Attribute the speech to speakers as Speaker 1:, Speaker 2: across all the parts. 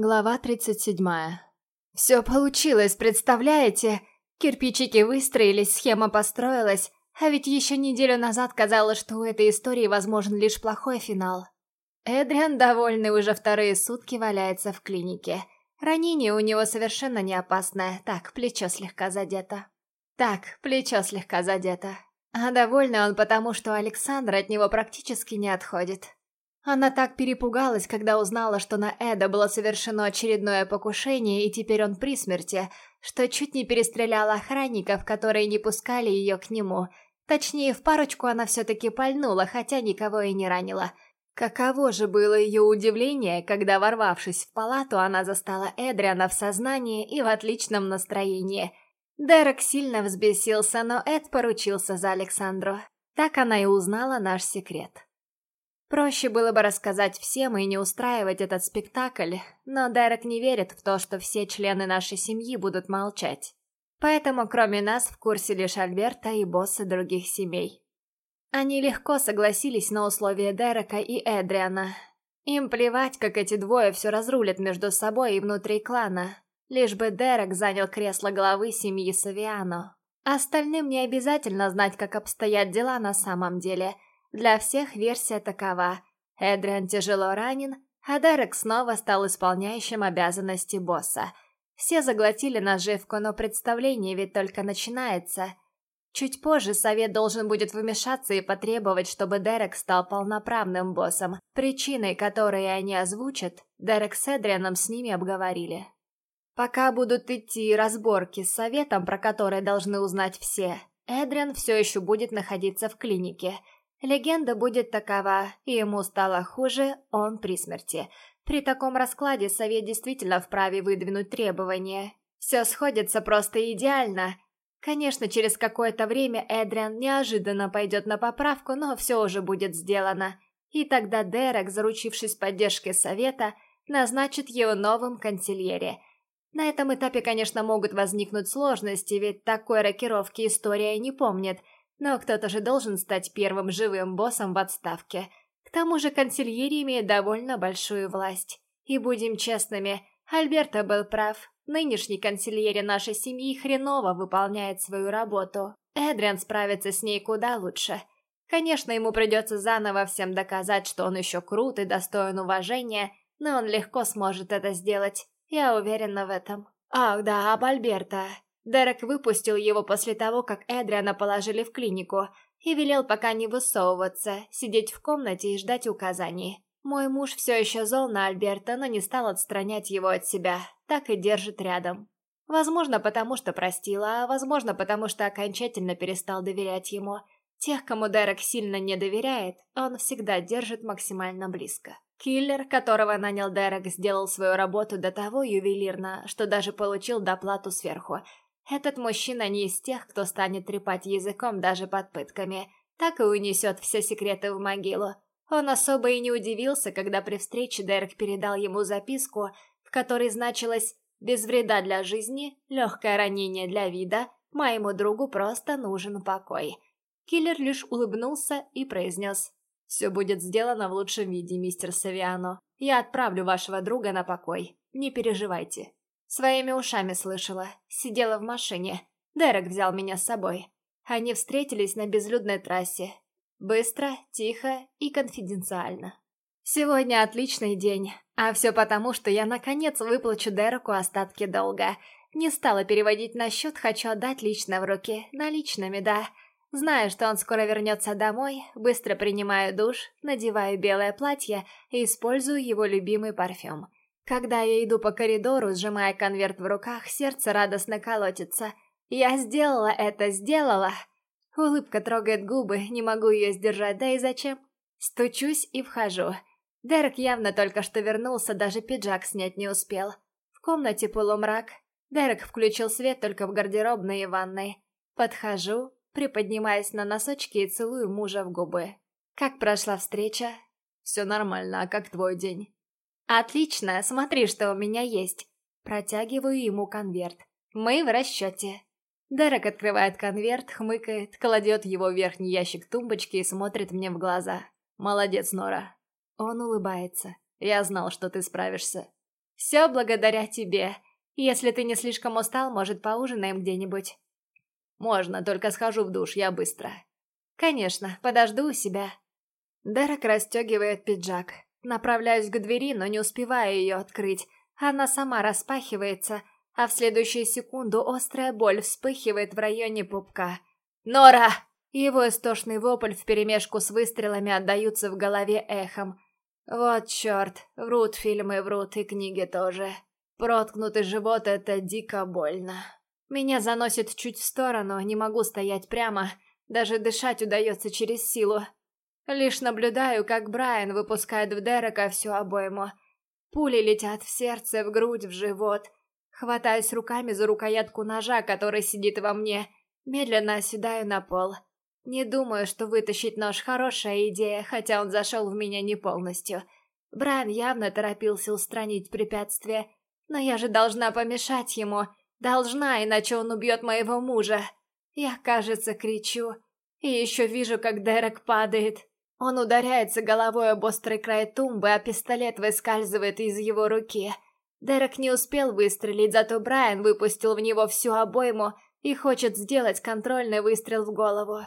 Speaker 1: Глава 37. Все получилось, представляете? Кирпичики выстроились, схема построилась, а ведь еще неделю назад казалось, что у этой истории возможен лишь плохой финал. Эдриан, довольный уже вторые сутки, валяется в клинике. Ранение у него совершенно не опасное, так, плечо слегка задето. Так, плечо слегка задето. А довольный он потому, что Александр от него практически не отходит. Она так перепугалась, когда узнала, что на Эда было совершено очередное покушение, и теперь он при смерти, что чуть не перестреляла охранников, которые не пускали ее к нему. Точнее, в парочку она все-таки пальнула, хотя никого и не ранила. Каково же было ее удивление, когда, ворвавшись в палату, она застала Эдриана в сознании и в отличном настроении. Дерек сильно взбесился, но Эд поручился за Александру. Так она и узнала наш секрет. Проще было бы рассказать всем и не устраивать этот спектакль, но Дерек не верит в то, что все члены нашей семьи будут молчать. Поэтому кроме нас в курсе лишь Альберта и боссы других семей. Они легко согласились на условия Дерека и Эдриана. Им плевать, как эти двое все разрулят между собой и внутри клана, лишь бы Дерек занял кресло главы семьи Савиано. Остальным не обязательно знать, как обстоят дела на самом деле – для всех версия такова. Эдриан тяжело ранен, а Дерек снова стал исполняющим обязанности босса. Все заглотили наживку, но представление ведь только начинается. Чуть позже совет должен будет вмешаться и потребовать, чтобы Дерек стал полноправным боссом. Причиной, которые они озвучат, Дерек с Эдрианом с ними обговорили. Пока будут идти разборки с советом, про которые должны узнать все, Эдриан все еще будет находиться в клинике – Легенда будет такова, ему стало хуже, он при смерти. При таком раскладе совет действительно вправе выдвинуть требования. Все сходится просто идеально. Конечно, через какое-то время Эдриан неожиданно пойдет на поправку, но все уже будет сделано. И тогда Дерек, заручившись поддержкой совета, назначит его новым консильере. На этом этапе, конечно, могут возникнуть сложности, ведь такой рокировки история не помнит – но кто-то же должен стать первым живым боссом в отставке. К тому же консильери имеет довольно большую власть. И будем честными, Альберто был прав. Нынешний консильери нашей семьи хреново выполняет свою работу. Эдриан справится с ней куда лучше. Конечно, ему придется заново всем доказать, что он еще крут и достоин уважения, но он легко сможет это сделать. Я уверена в этом. Ах да, об Альберто. Дерек выпустил его после того, как Эдриана положили в клинику, и велел пока не высовываться, сидеть в комнате и ждать указаний. Мой муж все еще зол на Альберта, но не стал отстранять его от себя, так и держит рядом. Возможно, потому что простила, а возможно, потому что окончательно перестал доверять ему. Тех, кому Дерек сильно не доверяет, он всегда держит максимально близко. Киллер, которого нанял Дерек, сделал свою работу до того ювелирно, что даже получил доплату сверху, этот мужчина не из тех, кто станет трепать языком даже под пытками, так и унесет все секреты в могилу. Он особо и не удивился, когда при встрече Дерек передал ему записку, в которой значилось «Без вреда для жизни, легкое ранение для вида, моему другу просто нужен покой». Киллер лишь улыбнулся и произнес «Все будет сделано в лучшем виде, мистер Савиано. Я отправлю вашего друга на покой. Не переживайте». Своими ушами слышала. Сидела в машине. Дерек взял меня с собой. Они встретились на безлюдной трассе. Быстро, тихо и конфиденциально. Сегодня отличный день, а все потому, что я наконец выплачу Дереку остатки долга. Не стала переводить на счет, хочу отдать лично в руки, наличными, да. Зная, что он скоро вернется домой, быстро принимаю душ, надеваю белое платье и использую его любимый парфюм – когда я иду по коридору, сжимая конверт в руках, сердце радостно колотится. Я сделала это, сделала! Улыбка трогает губы, не могу ее сдержать, да и зачем? Стучусь и вхожу. Дерек явно только что вернулся, даже пиджак снять не успел. В комнате полумрак. Дерек включил свет только в гардеробной и ванной. Подхожу, приподнимаясь на носочки и целую мужа в губы. Как прошла встреча?
Speaker 2: Все нормально, а как твой день?
Speaker 1: «Отлично, смотри, что у меня есть». Протягиваю ему конверт. «Мы в расчете». Дерек открывает конверт, хмыкает, кладет его в верхний ящик тумбочки и смотрит мне в глаза.
Speaker 2: «Молодец, Нора».
Speaker 1: Он улыбается.
Speaker 2: «Я знал, что ты справишься».
Speaker 1: Все благодаря тебе. Если ты не слишком устал, может, поужинаем где-нибудь?»
Speaker 2: «Можно, только схожу в душ, я быстро».
Speaker 1: «Конечно, подожду у себя». Дерек расстегивает пиджак. Направляюсь к двери, но не успеваю ее открыть. Она сама распахивается, а в следующую секунду острая боль вспыхивает в районе пупка. «Нора!» Его истошный вопль вперемешку с выстрелами отдаются в голове эхом. Вот черт, врут фильмы, врут и книги тоже. Проткнутый живот — это дико больно. Меня заносит чуть в сторону, не могу стоять прямо, даже дышать удается через силу. Лишь наблюдаю, как Брайан выпускает в Дерека всю обойму. Пули летят в сердце, в грудь, в живот. Хватаюсь руками за рукоятку ножа, который сидит во мне. Медленно оседаю на пол. Не думаю, что вытащить нож хорошая идея, хотя он зашел в меня не полностью. Брайан явно торопился устранить препятствие. Но я же должна помешать ему. Должна, иначе он убьет моего мужа. Я, кажется, кричу. И еще вижу, как Дерек падает. Он ударяется головой об острый край тумбы, а пистолет выскальзывает из его руки. Дерек не успел выстрелить, зато Брайан выпустил в него всю обойму и хочет сделать контрольный выстрел в голову.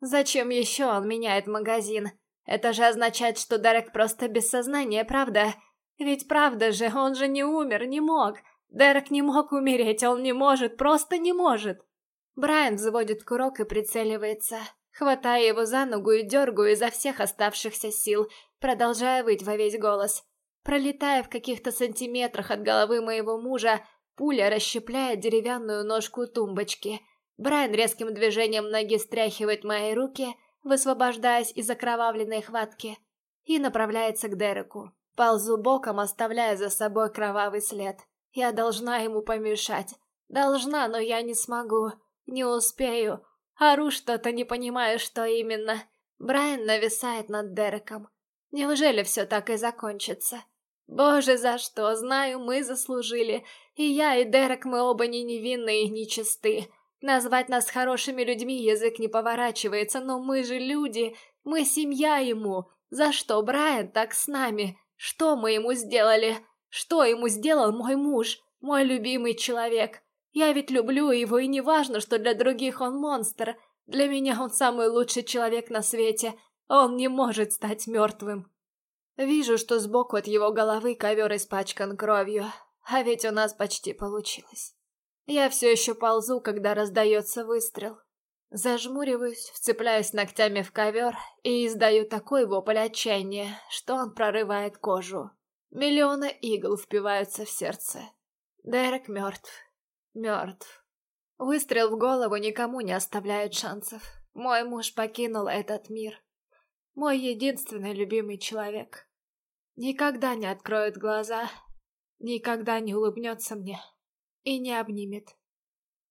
Speaker 1: Зачем еще он меняет магазин? Это же означает, что Дерек просто без сознания, правда? Ведь правда же, он же не умер, не мог. Дерек не мог умереть, он не может, просто не может. Брайан взводит курок и прицеливается. Хватая его за ногу и дергаю изо всех оставшихся сил, продолжая выть во весь голос. Пролетая в каких-то сантиметрах от головы моего мужа, пуля расщепляет деревянную ножку тумбочки. Брайан резким движением ноги стряхивает мои руки, высвобождаясь из окровавленной хватки, и направляется к Дереку. Ползу боком, оставляя за собой кровавый след. Я должна ему помешать. Должна, но я не смогу. Не успею. Ору что-то, не понимаю, что именно. Брайан нависает над Дереком. Неужели все так и закончится? Боже, за что? Знаю, мы заслужили. И я, и Дерек, мы оба не невинные и нечисты. Назвать нас хорошими людьми язык не поворачивается, но мы же люди, мы семья ему. За что Брайан так с нами? Что мы ему сделали? Что ему сделал мой муж, мой любимый человек? Я ведь люблю его, и не важно, что для других он монстр. Для меня он самый лучший человек на свете. Он не может стать мертвым. Вижу, что сбоку от его головы ковер испачкан кровью, а ведь у нас почти получилось. Я все еще ползу, когда раздается выстрел. Зажмуриваюсь, вцепляюсь ногтями в ковер и издаю такой вопль отчаяния, что он прорывает кожу. Миллионы игл впиваются в сердце. Дерек мертв. Мертв. Выстрел в голову никому не оставляет шансов. Мой муж покинул этот мир. Мой единственный любимый человек. Никогда не откроет глаза, никогда не улыбнется мне и не обнимет.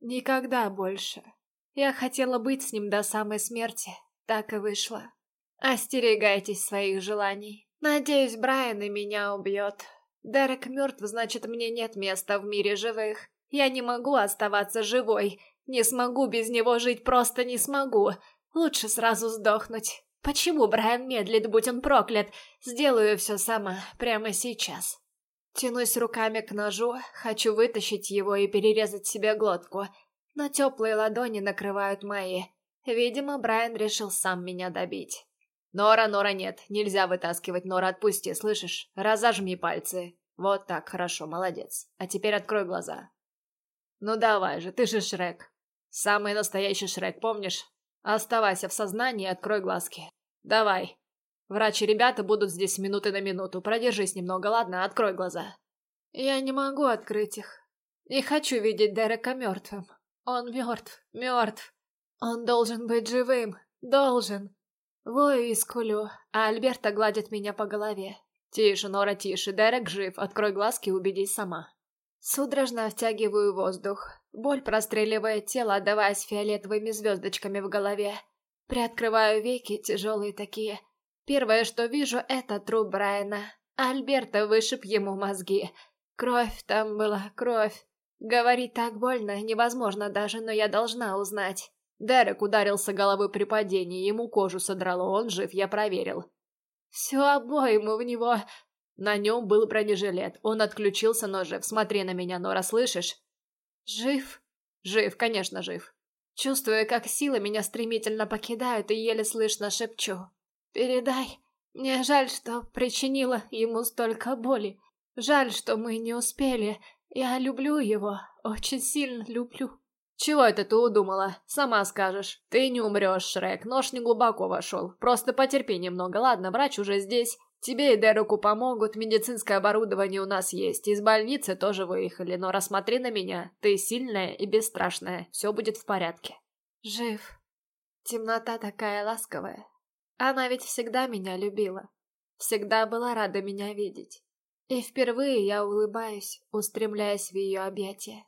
Speaker 1: Никогда больше. Я хотела быть с ним до самой смерти, так и вышло. Остерегайтесь своих желаний. Надеюсь, Брайан и меня убьет. Дерек мертв, значит, мне нет места в мире живых. Я не могу оставаться живой. Не смогу без него жить, просто не смогу. Лучше сразу сдохнуть. Почему Брайан медлит, будь он проклят? Сделаю все сама, прямо сейчас. Тянусь руками к ножу, хочу вытащить его и перерезать себе глотку, но теплые ладони накрывают мои. Видимо, Брайан решил сам меня добить. «Нора, Нора, нет, нельзя вытаскивать, Нора, отпусти, слышишь? Разожми пальцы. Вот так, хорошо, молодец. А теперь открой глаза». «Ну давай же, ты же Шрек. Самый настоящий Шрек, помнишь? Оставайся в сознании и открой глазки. Давай, Врач и ребята будут здесь минуты на минуту. Продержись немного, ладно? Открой глаза. Я не могу открыть их. Не хочу видеть Дерека мертвым. Он мертв, мертв. Он должен быть живым. Должен. Вою и скулю, а Альберта гладит меня по голове. Тише, Нора, тише. Дерек жив. Открой глазки и убедись сама. Судорожно втягиваю воздух. Боль простреливает тело, отдаваясь фиолетовыми звездочками в голове. Приоткрываю веки, тяжелые такие, Первое, что вижу, это труп Брайана. Альберта вышиб ему мозги. Кровь там была, кровь. Говорить так больно, невозможно даже, но я должна узнать. Дерек ударился головой при падении, ему кожу содрало, он жив, я проверил. Все обоим в него...
Speaker 2: На нем был бронежилет. Он отключился, но жив. Смотри на меня, Нора, слышишь?
Speaker 1: Жив?
Speaker 2: Жив, конечно, жив.
Speaker 1: Чувствуя, как силы меня стремительно покидают, и еле слышно шепчу. «Передай. Мне жаль, что причинила ему столько боли. Жаль, что мы не успели. Я люблю его. Очень сильно люблю».
Speaker 2: «Чего это ты удумала? Сама скажешь. Ты не умрешь, Шрек. Нож не глубоко вошел. Просто потерпи немного. Ладно, врач уже здесь. Тебе и Дереку помогут. Медицинское оборудование у нас есть. Из больницы тоже выехали. Но рассмотри на меня. Ты сильная и бесстрашная. Все будет в порядке».
Speaker 1: «Жив. Темнота такая ласковая. Она ведь всегда меня любила. Всегда была рада меня видеть. И впервые я улыбаюсь, устремляясь в ее объятия.